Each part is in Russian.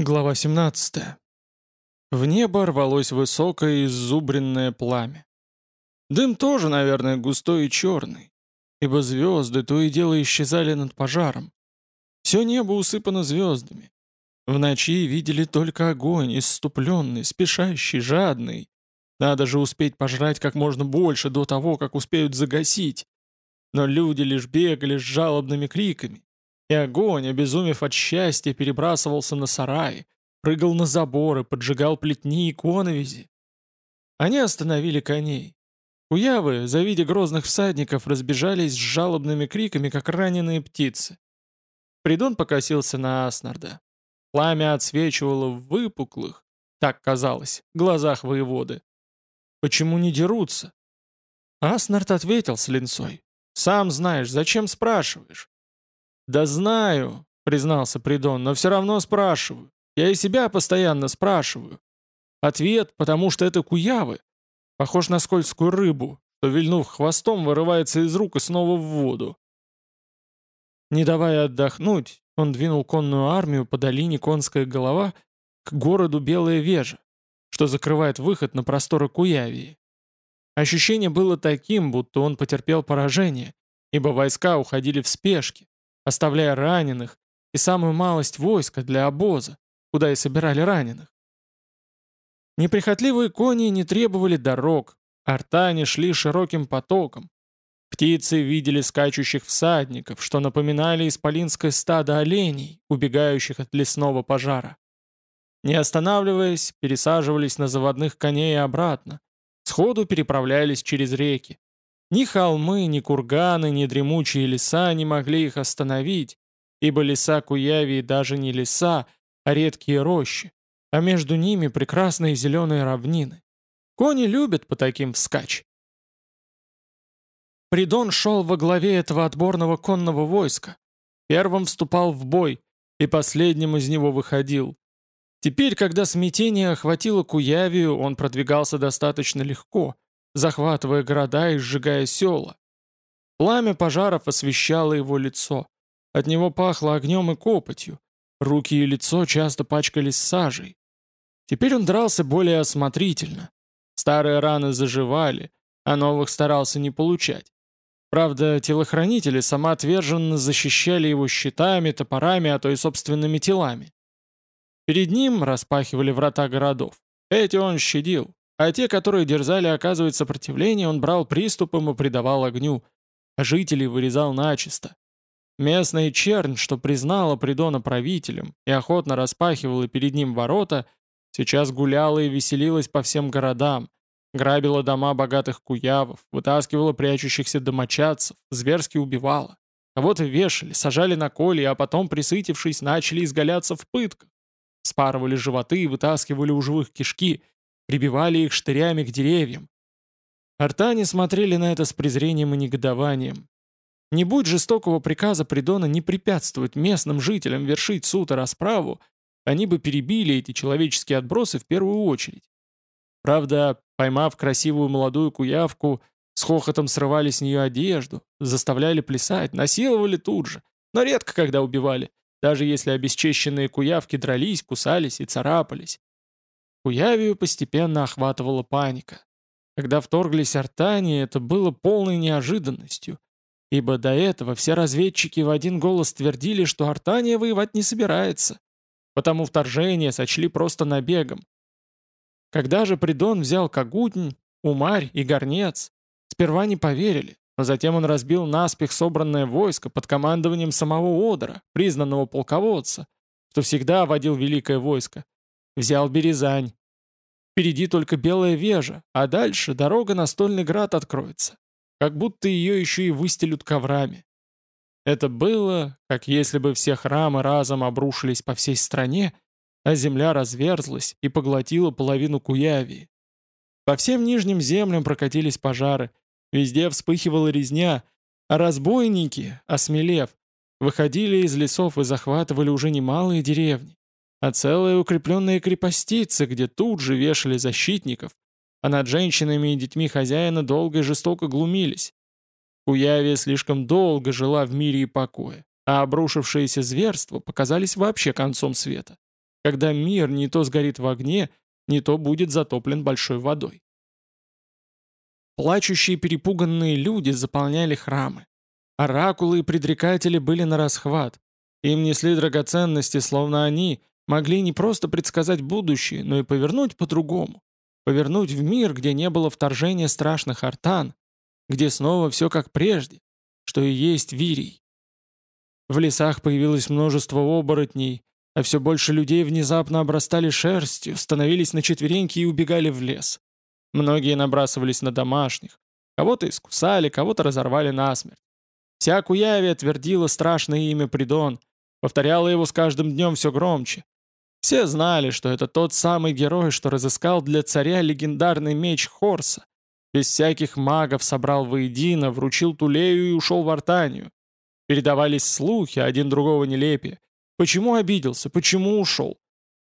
Глава 17. В небо рвалось высокое иззубренное пламя. Дым тоже, наверное, густой и черный, ибо звезды то и дело исчезали над пожаром. Все небо усыпано звездами. В ночи видели только огонь, исступленный, спешащий, жадный. Надо же успеть пожрать как можно больше до того, как успеют загасить. Но люди лишь бегали с жалобными криками, и огонь, обезумев от счастья, перебрасывался на сараи, прыгал на заборы, поджигал плетни и коновизи. Они остановили коней. Уявы, завидя грозных всадников, разбежались с жалобными криками, как раненые птицы. Придон покосился на Аснарда. Пламя отсвечивало в выпуклых, так казалось, глазах воеводы. «Почему не дерутся?» Аснард ответил с линцой. «Сам знаешь, зачем спрашиваешь? «Да знаю», — признался Придон, — «но все равно спрашиваю. Я и себя постоянно спрашиваю. Ответ, потому что это куявы. Похож на скользкую рыбу, что, вильнув хвостом, вырывается из рук и снова в воду». Не давая отдохнуть, он двинул конную армию по долине Конская голова к городу Белая Вежа, что закрывает выход на просторы Куявии. Ощущение было таким, будто он потерпел поражение, ибо войска уходили в спешке, оставляя раненых и самую малость войска для обоза, куда и собирали раненых. Неприхотливые кони не требовали дорог, артане шли широким потоком. Птицы видели скачущих всадников, что напоминали исполинское стадо оленей, убегающих от лесного пожара. Не останавливаясь, пересаживались на заводных коней и обратно, сходу переправлялись через реки. Ни холмы, ни курганы, ни дремучие леса не могли их остановить, ибо леса Куявии даже не леса, а редкие рощи, а между ними прекрасные зеленые равнины. Кони любят по таким вскачь. Придон шел во главе этого отборного конного войска, первым вступал в бой и последним из него выходил. Теперь, когда смятение охватило Куявию, он продвигался достаточно легко — захватывая города и сжигая села. Пламя пожаров освещало его лицо. От него пахло огнем и копотью. Руки и лицо часто пачкались сажей. Теперь он дрался более осмотрительно. Старые раны заживали, а новых старался не получать. Правда, телохранители самоотверженно защищали его щитами, топорами, а то и собственными телами. Перед ним распахивали врата городов. Эти он щадил. А те, которые дерзали оказывать сопротивление, он брал приступом и придавал огню, а жителей вырезал начисто. Местная чернь, что признала Придона правителем и охотно распахивала перед ним ворота, сейчас гуляла и веселилась по всем городам, грабила дома богатых куявов, вытаскивала прячущихся домочадцев, зверски убивала. И вешали, сажали на коли, а потом, присытившись, начали изгаляться в пытках. Спарывали животы и вытаскивали у живых кишки, прибивали их штырями к деревьям. Артане смотрели на это с презрением и негодованием. Не будь жестокого приказа Придона не препятствовать местным жителям вершить суд и расправу, они бы перебили эти человеческие отбросы в первую очередь. Правда, поймав красивую молодую куявку, с хохотом срывали с нее одежду, заставляли плясать, насиловали тут же, но редко когда убивали, даже если обесчещенные куявки дрались, кусались и царапались. Куявию постепенно охватывала паника. Когда вторглись артани, это было полной неожиданностью, ибо до этого все разведчики в один голос твердили, что Артания воевать не собирается, потому вторжение сочли просто набегом. Когда же Придон взял Кагутнь, Умарь и Горнец, сперва не поверили, но затем он разбил наспех собранное войско под командованием самого Одера, признанного полководца, что всегда водил великое войско, Взял Березань. Впереди только Белая Вежа, а дальше дорога на Стольный Град откроется. Как будто ее еще и выстелют коврами. Это было, как если бы все храмы разом обрушились по всей стране, а земля разверзлась и поглотила половину Куявии. По всем нижним землям прокатились пожары, везде вспыхивала резня, а разбойники, осмелев, выходили из лесов и захватывали уже немалые деревни а целые укрепленные крепостицы, где тут же вешали защитников, а над женщинами и детьми хозяина долго и жестоко глумились. Куявия слишком долго жила в мире и покое, а обрушившиеся зверства показались вообще концом света. когда мир не то сгорит в огне, не то будет затоплен большой водой. Плачущие перепуганные люди заполняли храмы. Оракулы и предрекатели были на расхват. Им несли драгоценности, словно они могли не просто предсказать будущее, но и повернуть по-другому. Повернуть в мир, где не было вторжения страшных артан, где снова все как прежде, что и есть Вирий. В лесах появилось множество оборотней, а все больше людей внезапно обрастали шерстью, становились на четвереньки и убегали в лес. Многие набрасывались на домашних, кого-то искусали, кого-то разорвали насмерть. Вся Куявия твердила страшное имя Придон, повторяла его с каждым днем все громче. Все знали, что это тот самый герой, что разыскал для царя легендарный меч Хорса, без всяких магов собрал воедино, вручил Тулею и ушел в Артанию. Передавались слухи, один другого нелепее. Почему обиделся, почему ушел?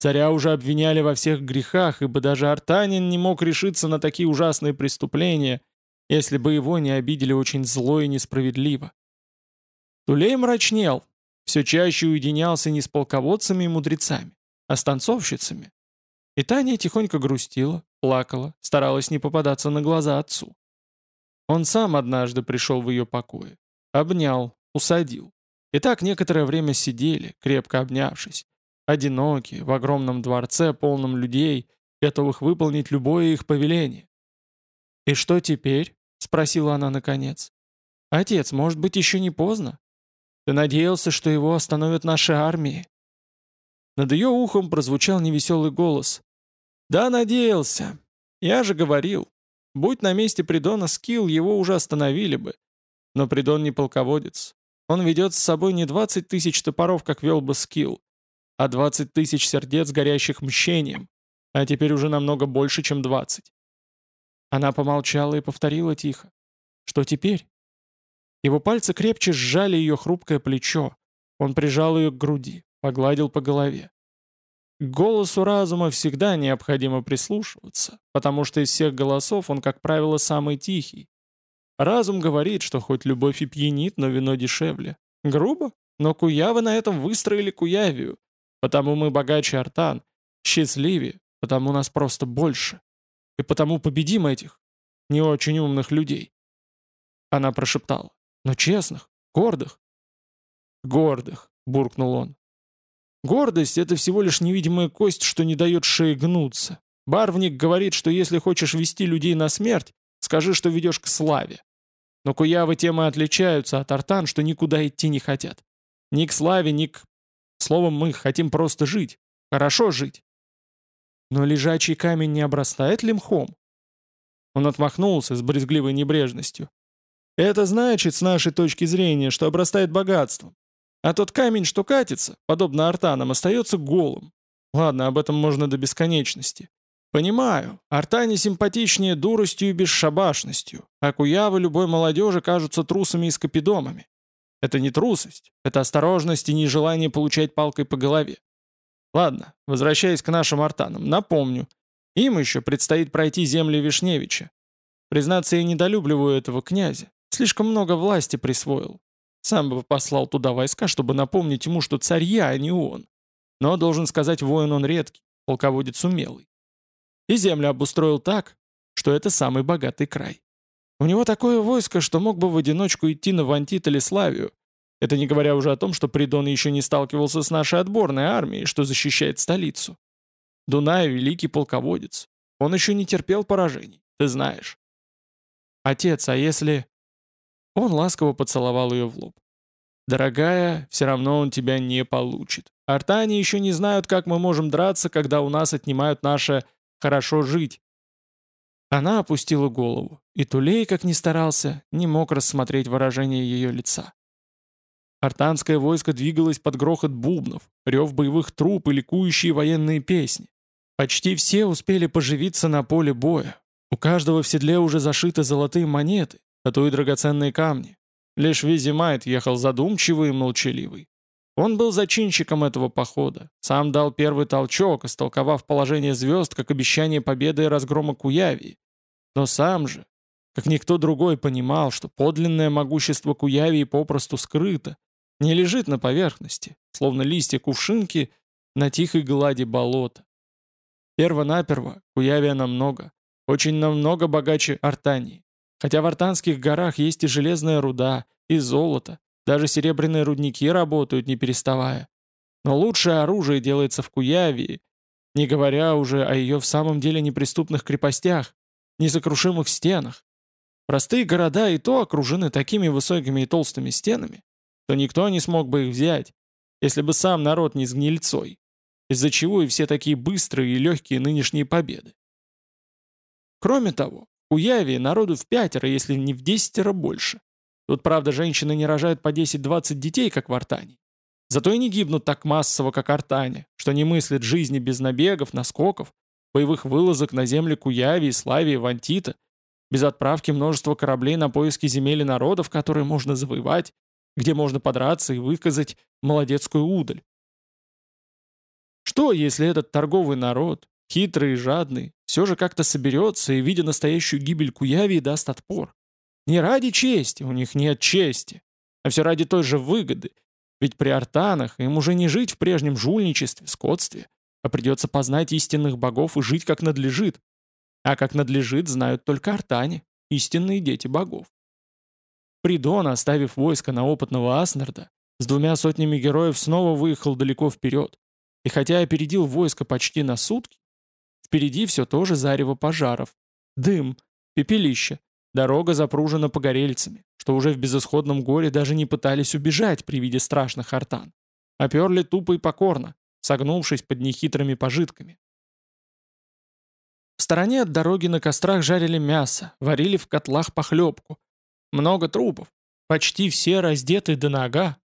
Царя уже обвиняли во всех грехах, ибо даже Артанин не мог решиться на такие ужасные преступления, если бы его не обидели очень зло и несправедливо. Тулей мрачнел, все чаще уединялся не с полководцами и мудрецами, а с танцовщицами. И Таня тихонько грустила, плакала, старалась не попадаться на глаза отцу. Он сам однажды пришел в ее покое. Обнял, усадил. И так некоторое время сидели, крепко обнявшись. Одинокие, в огромном дворце, полном людей, готовых выполнить любое их повеление. «И что теперь?» — спросила она наконец. «Отец, может быть, еще не поздно? Ты надеялся, что его остановят наши армии?» Над ее ухом прозвучал невеселый голос. «Да, надеялся. Я же говорил. Будь на месте Придона Скилл, его уже остановили бы. Но Придон не полководец. Он ведет с собой не 20 тысяч топоров, как вел бы Скилл, а 20 тысяч сердец, горящих мщением. А теперь уже намного больше, чем 20. Она помолчала и повторила тихо. «Что теперь?» Его пальцы крепче сжали ее хрупкое плечо. Он прижал ее к груди, погладил по голове. К голосу разума всегда необходимо прислушиваться, потому что из всех голосов он, как правило, самый тихий. Разум говорит, что хоть любовь и пьянит, но вино дешевле. Грубо, но куявы на этом выстроили куявию, потому мы богаче артан, счастливее, потому нас просто больше. И потому победим этих не очень умных людей. Она прошептала. Но честных, гордых. Гордых, буркнул он. Гордость — это всего лишь невидимая кость, что не дает шее гнуться. Барвник говорит, что если хочешь вести людей на смерть, скажи, что ведешь к славе. Но куявы темы отличаются от артан, что никуда идти не хотят. Ни к славе, ни к... Словом, мы хотим просто жить. Хорошо жить. Но лежачий камень не обрастает ли мхом? Он отмахнулся с брезгливой небрежностью. Это значит, с нашей точки зрения, что обрастает богатством. А тот камень, что катится, подобно артанам, остается голым. Ладно, об этом можно до бесконечности. Понимаю, артане симпатичнее дуростью и бесшабашностью, а куявы любой молодежи кажутся трусами и скопидомами. Это не трусость, это осторожность и нежелание получать палкой по голове. Ладно, возвращаясь к нашим артанам, напомню, им еще предстоит пройти земли Вишневича. Признаться, я недолюбливаю этого князя, слишком много власти присвоил. Сам бы послал туда войска, чтобы напомнить ему, что царь я, а не он. Но, должен сказать, воин он редкий, полководец умелый. И землю обустроил так, что это самый богатый край. У него такое войско, что мог бы в одиночку идти на Вантит или Славию. Это не говоря уже о том, что Придон еще не сталкивался с нашей отборной армией, что защищает столицу. Дунай — великий полководец. Он еще не терпел поражений, ты знаешь. Отец, а если... Он ласково поцеловал ее в лоб. «Дорогая, все равно он тебя не получит. Артане еще не знают, как мы можем драться, когда у нас отнимают наше «хорошо жить». Она опустила голову, и Тулей, как ни старался, не мог рассмотреть выражение ее лица. Артанское войско двигалось под грохот бубнов, рев боевых труп и ликующие военные песни. Почти все успели поживиться на поле боя. У каждого в седле уже зашиты золотые монеты, а драгоценные камни. Лишь Визимайт ехал задумчивый и молчаливый. Он был зачинщиком этого похода, сам дал первый толчок, истолковав положение звезд как обещание победы и разгрома Куявии. Но сам же, как никто другой, понимал, что подлинное могущество Куявии попросту скрыто, не лежит на поверхности, словно листья кувшинки, на тихой глади болота. Первонаперво Куявия намного, очень намного богаче Артании. Хотя в Артанских горах есть и железная руда, и золото, даже серебряные рудники работают не переставая. Но лучшее оружие делается в Куявии, не говоря уже о ее в самом деле неприступных крепостях, несокрушимых стенах. Простые города и то окружены такими высокими и толстыми стенами, что никто не смог бы их взять, если бы сам народ не с гнильцой, из-за чего и все такие быстрые и легкие нынешние победы. Кроме того, у Яви народу в пятеро, если не в десятеро больше. Тут, правда, женщины не рожают по 10-20 детей, как в Артане. Зато и не гибнут так массово, как Артане, что не мыслят жизни без набегов, наскоков, боевых вылазок на земли Куявии, Славии, Вантита, без отправки множества кораблей на поиски земель и народов, которые можно завоевать, где можно подраться и выказать молодецкую удаль. Что, если этот торговый народ, хитрый и жадный, все же как-то соберется и, видя настоящую гибель Куявии, даст отпор? Не ради чести, у них нет чести, а все ради той же выгоды, ведь при артанах им уже не жить в прежнем жульничестве, скотстве, а придется познать истинных богов и жить как надлежит. А как надлежит, знают только артане, истинные дети богов. Придон, оставив войско на опытного Аснарда, с двумя сотнями героев снова выехал далеко вперед. И хотя опередил войско почти на сутки, впереди все тоже зарево пожаров, дым, пепелище, Дорога запружена погорельцами, что уже в безысходном горе даже не пытались убежать при виде страшных артан. Оперли тупо и покорно, согнувшись под нехитрыми пожитками. В стороне от дороги на кострах жарили мясо, варили в котлах похлебку. Много трупов, почти все раздеты до нога.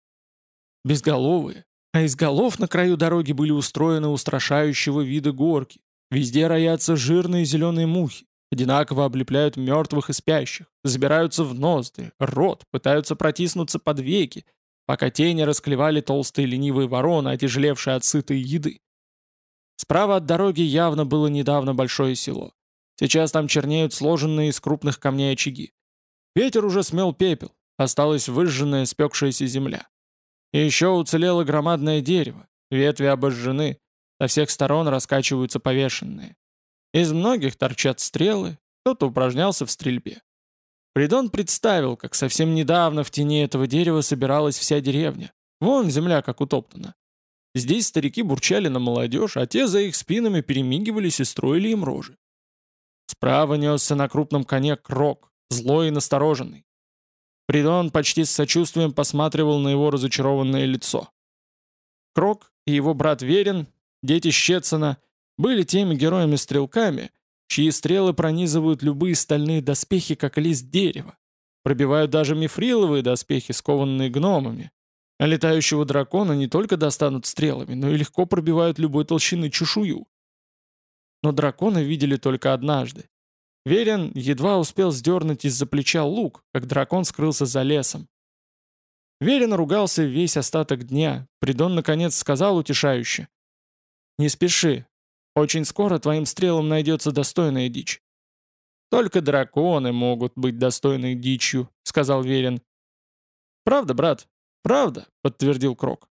Безголовые, а из голов на краю дороги были устроены устрашающего вида горки. Везде роятся жирные зеленые мухи. Одинаково облепляют мертвых и спящих, забираются в ноздри, рот, пытаются протиснуться под веки, пока тени расклевали толстые ленивые вороны, отяжелевшие от сытой еды. Справа от дороги явно было недавно большое село. Сейчас там чернеют сложенные из крупных камней очаги. Ветер уже смел пепел, осталась выжженная спекшаяся земля. И еще уцелело громадное дерево, ветви обожжены, со всех сторон раскачиваются повешенные. Из многих торчат стрелы, кто-то упражнялся в стрельбе. Придон представил, как совсем недавно в тени этого дерева собиралась вся деревня. Вон земля как утоптана. Здесь старики бурчали на молодежь, а те за их спинами перемигивались и строили им рожи. Справа несся на крупном коне крок, злой и настороженный. Придон почти с сочувствием посматривал на его разочарованное лицо. Крок и его брат Верин, дети Щецина — были теми героями-стрелками, чьи стрелы пронизывают любые стальные доспехи, как лист дерева, пробивают даже мифриловые доспехи, скованные гномами. А летающего дракона не только достанут стрелами, но и легко пробивают любой толщины чешую. Но дракона видели только однажды. Верен едва успел сдернуть из-за плеча лук, как дракон скрылся за лесом. Верен ругался весь остаток дня. Придон наконец сказал утешающе. «Не спеши, очень скоро твоим стрелам найдется достойная дичь». «Только драконы могут быть достойной дичью», — сказал Верин. «Правда, брат, правда», — подтвердил Крок.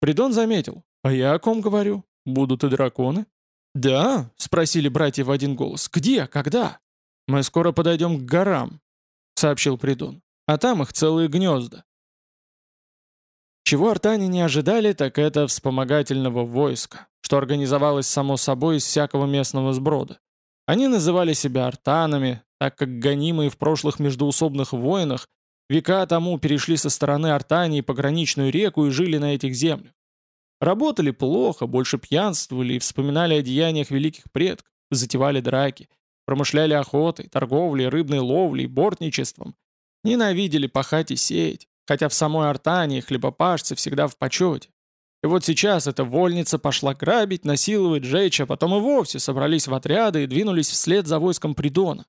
Придон заметил. «А я о ком говорю? Будут и драконы?» «Да?» — спросили братья в один голос. «Где? Когда?» «Мы скоро подойдем к горам», — сообщил Придон. «А там их целые гнезда». Чего артане не ожидали, так это вспомогательного войска, что организовалось само собой из всякого местного сброда. Они называли себя артанами, так как гонимые в прошлых междуусобных войнах века тому перешли со стороны Артании пограничную реку и жили на этих землях. Работали плохо, больше пьянствовали и вспоминали о деяниях великих предков, затевали драки, промышляли охотой, торговлей, рыбной ловлей, бортничеством, ненавидели пахать и сеять, хотя в самой Артании хлебопашцы всегда в почете. И вот сейчас эта вольница пошла грабить, насиловать, жечь, а потом и вовсе собрались в отряды и двинулись вслед за войском Придона.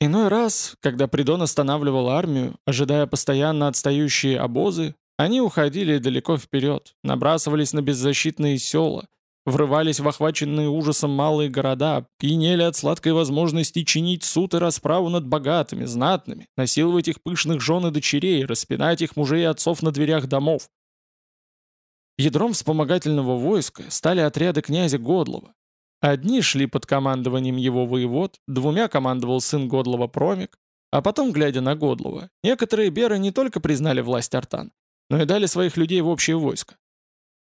Иной раз, когда Придон останавливал армию, ожидая постоянно отстающие обозы, они уходили далеко вперед, набрасывались на беззащитные села, врывались в охваченные ужасом малые города, пьянели от сладкой возможности чинить суд и расправу над богатыми, знатными, насиловать их пышных жен и дочерей, распинать их мужей и отцов на дверях домов. Ядром вспомогательного войска стали отряды князя Годлова. Одни шли под командованием его воевод, двумя командовал сын Годлова Промик, а потом, глядя на Годлова, некоторые беры не только признали власть Артан, но и дали своих людей в общее войско.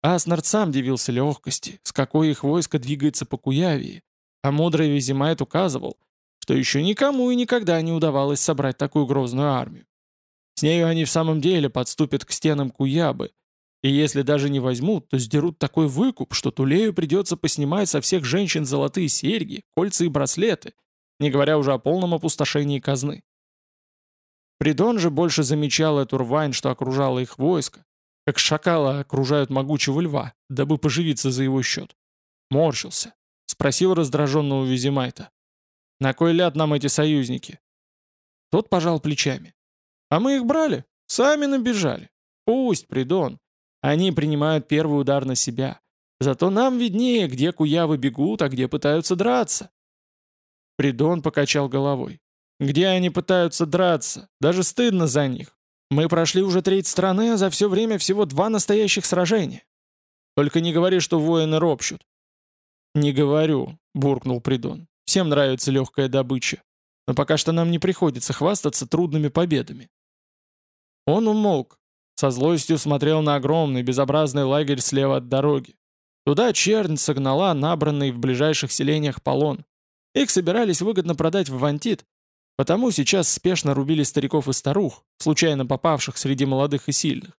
Аснард сам дивился легкости, с какой их войско двигается по Куявии, а мудрый Визимайт указывал, что еще никому и никогда не удавалось собрать такую грозную армию. С нею они в самом деле подступят к стенам Куябы, и если даже не возьмут, то сдерут такой выкуп, что Тулею придется поснимать со всех женщин золотые серьги, кольца и браслеты, не говоря уже о полном опустошении казны. Придон же больше замечал эту рвань, что окружала их войско, как шакала окружают могучего льва, дабы поживиться за его счет. Морщился. Спросил раздраженного Визимайта. «На кой ляд нам эти союзники?» Тот пожал плечами. «А мы их брали, сами набежали. Пусть, Придон. Они принимают первый удар на себя. Зато нам виднее, где куявы бегут, а где пытаются драться. Придон покачал головой. «Где они пытаются драться? Даже стыдно за них. Мы прошли уже треть страны, а за все время всего два настоящих сражения. Только не говори, что воины ропщут». «Не говорю», — буркнул Придон. «Всем нравится легкая добыча. Но пока что нам не приходится хвастаться трудными победами». Он умолк, со злостью смотрел на огромный безобразный лагерь слева от дороги. Туда чернь согнала набранный в ближайших селениях полон. Их собирались выгодно продать в Вантит, потому сейчас спешно рубили стариков и старух, случайно попавших среди молодых и сильных.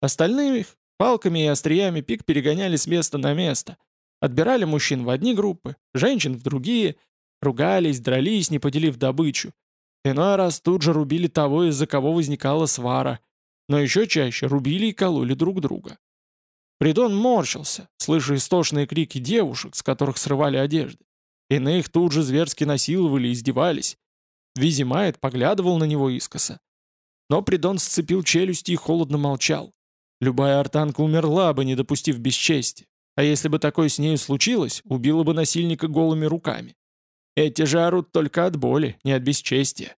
Остальные их палками и остриями пик перегоняли с места на место, отбирали мужчин в одни группы, женщин в другие, ругались, дрались, не поделив добычу. Иной раз тут же рубили того, из-за кого возникала свара, но еще чаще рубили и кололи друг друга. Придон морщился, слыша истошные крики девушек, с которых срывали одежды. Иных тут же зверски насиловали и издевались. Визимает поглядывал на него искоса. Но Придон сцепил челюсти и холодно молчал. Любая артанка умерла бы, не допустив бесчести. А если бы такое с нею случилось, убила бы насильника голыми руками. Эти же орут только от боли, не от бесчестия.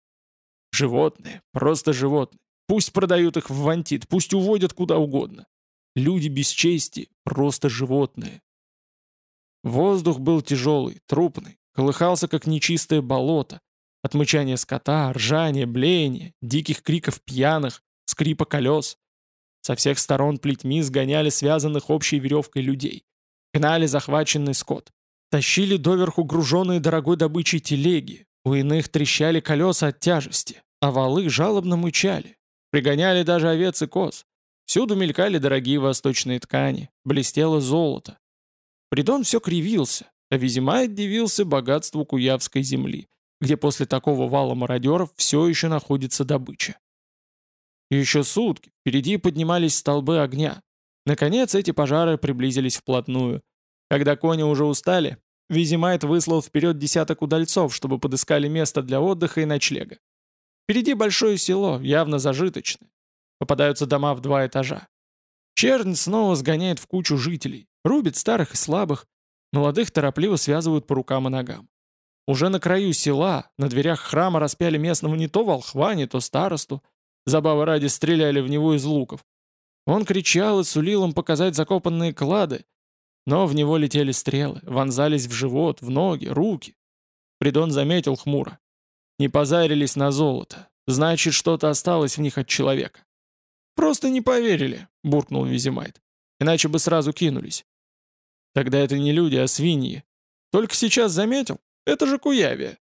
Животные, просто животные. Пусть продают их в вантит, пусть уводят куда угодно. Люди без чести, просто животные. Воздух был тяжелый, трупный, колыхался, как нечистое болото. От скота, ржания, блеяния, диких криков пьяных, скрипа колес. Со всех сторон плетьми сгоняли связанных общей веревкой людей. Гнали захваченный скот. Тащили доверху груженные дорогой добычей телеги. У иных трещали колеса от тяжести, а валы жалобно мычали. Пригоняли даже овец и коз. Всюду мелькали дорогие восточные ткани, блестело золото. Придон все кривился, а Визимайт дивился богатству Куявской земли, где после такого вала мародеров все еще находится добыча. еще сутки впереди поднимались столбы огня. Наконец эти пожары приблизились вплотную. Когда кони уже устали, Визимайт выслал вперед десяток удальцов, чтобы подыскали место для отдыха и ночлега. Впереди большое село, явно зажиточное. Попадаются дома в два этажа. Чернь снова сгоняет в кучу жителей, рубит старых и слабых, молодых торопливо связывают по рукам и ногам. Уже на краю села, на дверях храма распяли местного не то волхва, не то старосту. Забавы ради стреляли в него из луков. Он кричал и сулил им показать закопанные клады, но в него летели стрелы, вонзались в живот, в ноги, руки. Придон заметил хмуро. Не позарились на золото. Значит, что-то осталось в них от человека. «Просто не поверили», — буркнул Визимайт. «Иначе бы сразу кинулись». «Тогда это не люди, а свиньи. Только сейчас заметил? Это же Куявия.